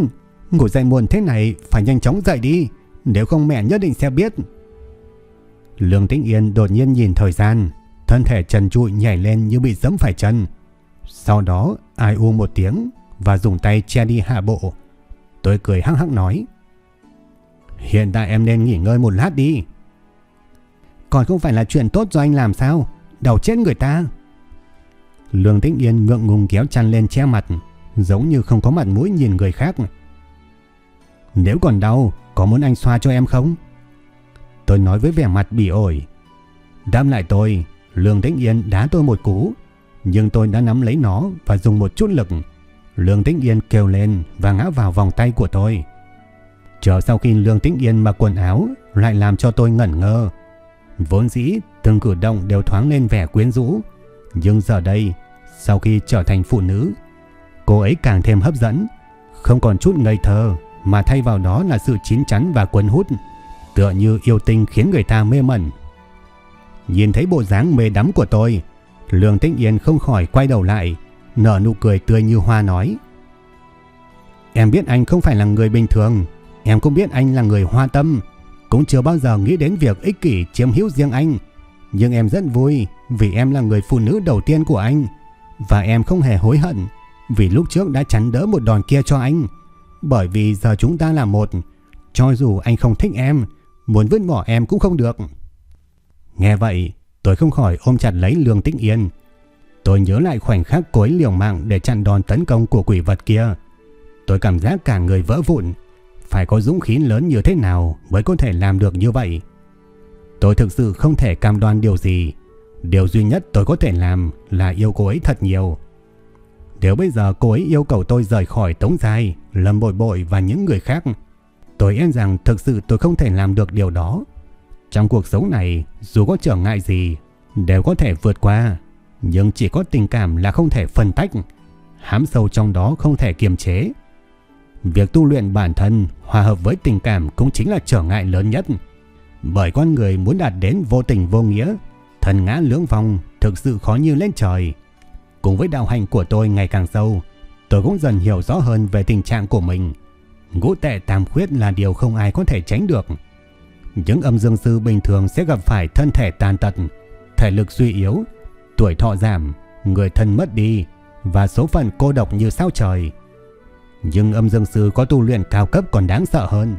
ngủ dậy muộn thế này phải nhanh chóng dậy đi, nếu không mẹ nhất định sẽ biết. Lương Tĩnh Yên đột nhiên nhìn thời gian, thân thể trần trụi nhảy lên như bị giẫm phải chân. Sau đó ai u một tiếng và dùng tay che đi hạ bộ. Tôi cười hắc hắc nói. Hiện tại em nên nghỉ ngơi một lát đi. Còn không phải là chuyện tốt do anh làm sao? Đầu chết người ta. Lương Tĩnh Yên ngượng ngùng kéo chăn lên che mặt, giống như không có mặt mũi nhìn người khác. Nếu còn đau, có muốn anh xoa cho em không? Tôi nói với vẻ mặt bị ổi. Đam lại tôi, Lương Tĩnh Yên đá tôi một cú, nhưng tôi đã nắm lấy nó và dùng một chút lực. Lương Tĩnh Yên kêu lên và ngã vào vòng tay của tôi. Chờ sau khi Lương Tĩnh Yên mặc quần áo lại làm cho tôi ngẩn ngơ. Vốn dĩ từng cử động đều thoáng lên vẻ quyến rũ, nhưng giờ đây, sau khi trở thành phụ nữ, cô ấy càng thêm hấp dẫn, không còn chút ngây thơ mà thay vào đó là sự chín chắn và cuốn hút, tựa như yêu tinh khiến người ta mê mẩn. Nhìn thấy bộ dáng mê đắm của tôi, Lương Tĩnh Yên không khỏi quay đầu lại, nở nụ cười tươi như hoa nói. Em biết anh không phải là người bình thường, em cũng biết anh là người hoa tâm, cũng chưa bao giờ nghĩ đến việc ích kỷ chiếm hữu riêng anh. Nhưng em rất vui vì em là người phụ nữ đầu tiên của anh, và em không hề hối hận vì lúc trước đã chắn đỡ một đòn kia cho anh. Bởi vì giờ chúng ta là một, cho dù anh không thích em, muốn vứt bỏ em cũng không được. Nghe vậy, tôi không khỏi ôm chặt lấy Lương Tĩnh Yên. Tôi nhớ lại khoảnh khắc cối liều mạng để chặn đòn tấn công của quỷ vật kia. Tôi cảm giác cả người vỡ vụn. Phải có dũng khí lớn như thế nào mới có thể làm được như vậy. Tôi thực sự không thể cam đoan điều gì. Điều duy nhất tôi có thể làm là yêu cô ấy thật nhiều. Nếu bây giờ cô ấy yêu cầu tôi rời khỏi Tống Giai, Lâm Bội Bội và những người khác, tôi e rằng thực sự tôi không thể làm được điều đó. Trong cuộc sống này, dù có trở ngại gì, đều có thể vượt qua. Nhưng chỉ có tình cảm là không thể phân tách. Hám sâu trong đó không thể kiềm chế. Việc tu luyện bản thân hòa hợp với tình cảm cũng chính là trở ngại lớn nhất. Bởi con người muốn đạt đến vô tình vô nghĩa, thần ngã lưỡng vong thực sự khó như lên trời. Cùng với đạo hành của tôi ngày càng sâu, tôi cũng dần hiểu rõ hơn về tình trạng của mình. Ngũ tệ tam khuyết là điều không ai có thể tránh được. Những âm dương sư bình thường sẽ gặp phải thân thể tàn tật, thể lực suy yếu, tuổi thọ giảm, người thân mất đi và số phận cô độc như sao trời. Nhưng âm dương sư có tu luyện cao cấp còn đáng sợ hơn.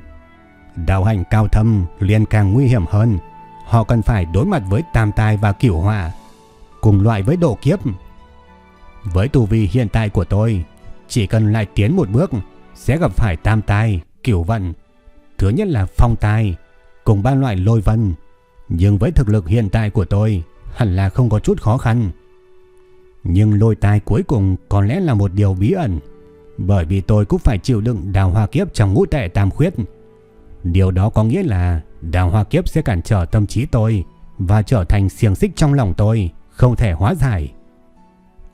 Đạo hành cao thâm liền càng nguy hiểm hơn. Họ cần phải đối mặt với tam tai và cửu họa, cùng loại với độ kiếp. Với tu vi hiện tại của tôi, chỉ cần lại tiến một bước sẽ gặp phải tam tai, cửu vận. Thứ nhất là phong tai, cùng ba loại lôi vân. Nhưng với thực lực hiện tại của tôi, hẳn là không có chút khó khăn. Nhưng lôi tai cuối cùng có lẽ là một điều bí ẩn, bởi vì tôi cũng phải chịu đựng đào hoa kiếp trong ngũ tệ tam khuyết. Điều đó có nghĩa là đào hoa kiếp sẽ cản trở tâm trí tôi và trở thành xiềng xích trong lòng tôi, không thể hóa giải.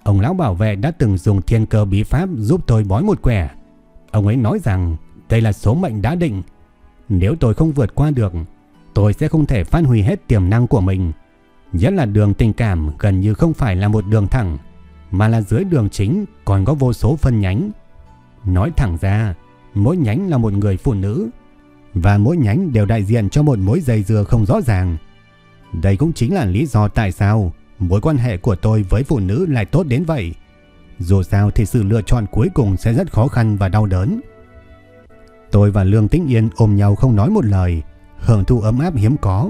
Ông lão bảo vệ đã từng dùng thiên cơ bí pháp giúp tôi bói một quẻ. Ông ấy nói rằng đây là số mệnh đã định nếu tôi không vượt qua được, tôi sẽ không thể phát huy hết tiềm năng của mình. Nhất là đường tình cảm gần như không phải là một đường thẳng, mà là dưới đường chính còn có vô số phân nhánh. Nói thẳng ra, mỗi nhánh là một người phụ nữ, và mỗi nhánh đều đại diện cho một mối dây dưa không rõ ràng. Đây cũng chính là lý do tại sao mối quan hệ của tôi với phụ nữ lại tốt đến vậy. Dù sao thì sự lựa chọn cuối cùng sẽ rất khó khăn và đau đớn. Tôi và Lương Tĩnh Yên ôm nhau không nói một lời, hưởng thụ ấm áp hiếm có.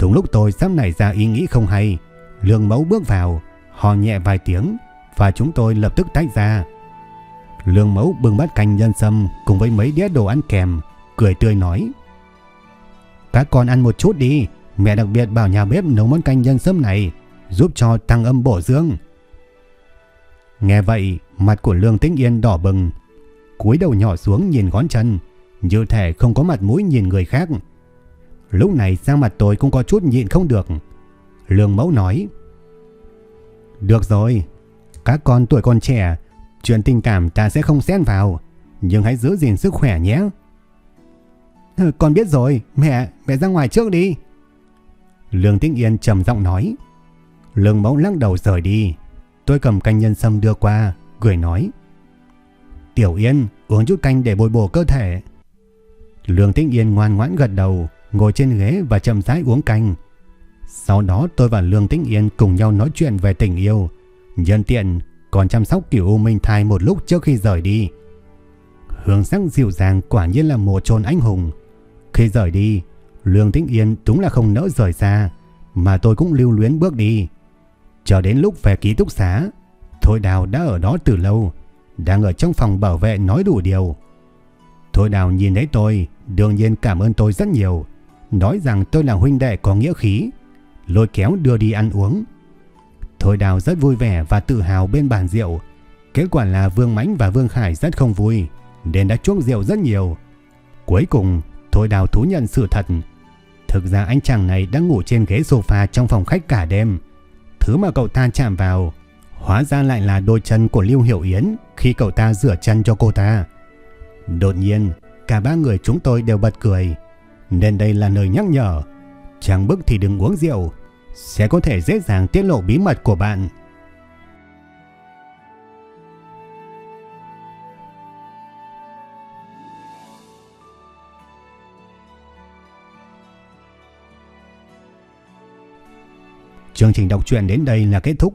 Đúng lúc tôi sắp nảy ra ý nghĩ không hay, Lương Mẫu bước vào, hò nhẹ vài tiếng và chúng tôi lập tức tách ra. Lương Mẫu bưng bát canh nhân sâm cùng với mấy đĩa đồ ăn kèm, cười tươi nói: "Các con ăn một chút đi, mẹ đặc biệt bảo nhà bếp nấu món canh nhân sâm này, giúp cho tăng âm bổ dương Nghe vậy, mặt của Lương Tĩnh Yên đỏ bừng, cúi đầu nhỏ xuống nhìn ngón chân, như thể không có mặt mũi nhìn người khác. Lúc này sang mặt tôi cũng có chút nhịn không được. Lương Mẫu nói: "Được rồi, các con tuổi còn trẻ, chuyện tình cảm ta sẽ không xen vào, nhưng hãy giữ gìn sức khỏe nhé." Con biết rồi, mẹ, mẹ ra ngoài trước đi. Lương Tĩnh Yên trầm giọng nói. Lương Mẫu lắc đầu rời đi. Tôi cầm canh nhân sâm đưa qua, cười nói. Tiểu Yên, uống chút canh để bồi bổ cơ thể. Lương Tĩnh Yên ngoan ngoãn gật đầu, ngồi trên ghế và chậm rãi uống canh. Sau đó tôi và Lương Tĩnh Yên cùng nhau nói chuyện về tình yêu. Nhân tiện còn chăm sóc kiểu U Minh thai một lúc trước khi rời đi. Hương sắc dịu dàng quả nhiên là một trồn anh hùng. Khi rời đi, Lương Tĩnh Yên đúng là không nỡ rời xa, mà tôi cũng lưu luyến bước đi. Chờ đến lúc về ký túc xá, Thôi Đào đã ở đó từ lâu, đang ở trong phòng bảo vệ nói đủ điều. Thôi Đào nhìn thấy tôi, đương nhiên cảm ơn tôi rất nhiều, nói rằng tôi là huynh đệ có nghĩa khí, lôi kéo đưa đi ăn uống. Thôi Đào rất vui vẻ và tự hào bên bàn rượu, kết quả là Vương Mãnh và Vương Khải rất không vui, nên đã chuốc rượu rất nhiều. Cuối cùng, Thôi Đào thú nhận sự thật. Thực ra anh chàng này đang ngủ trên ghế sofa trong phòng khách cả đêm. Thứ mà cậu ta chạm vào, hóa ra lại là đôi chân của Lưu Hiểu Yến khi cậu ta rửa chân cho cô ta. Đột nhiên, cả ba người chúng tôi đều bật cười. Nên đây là lời nhắc nhở. Chẳng bức thì đừng uống rượu, sẽ có thể dễ dàng tiết lộ bí mật của bạn. Chương trình đọc truyện đến đây là kết thúc.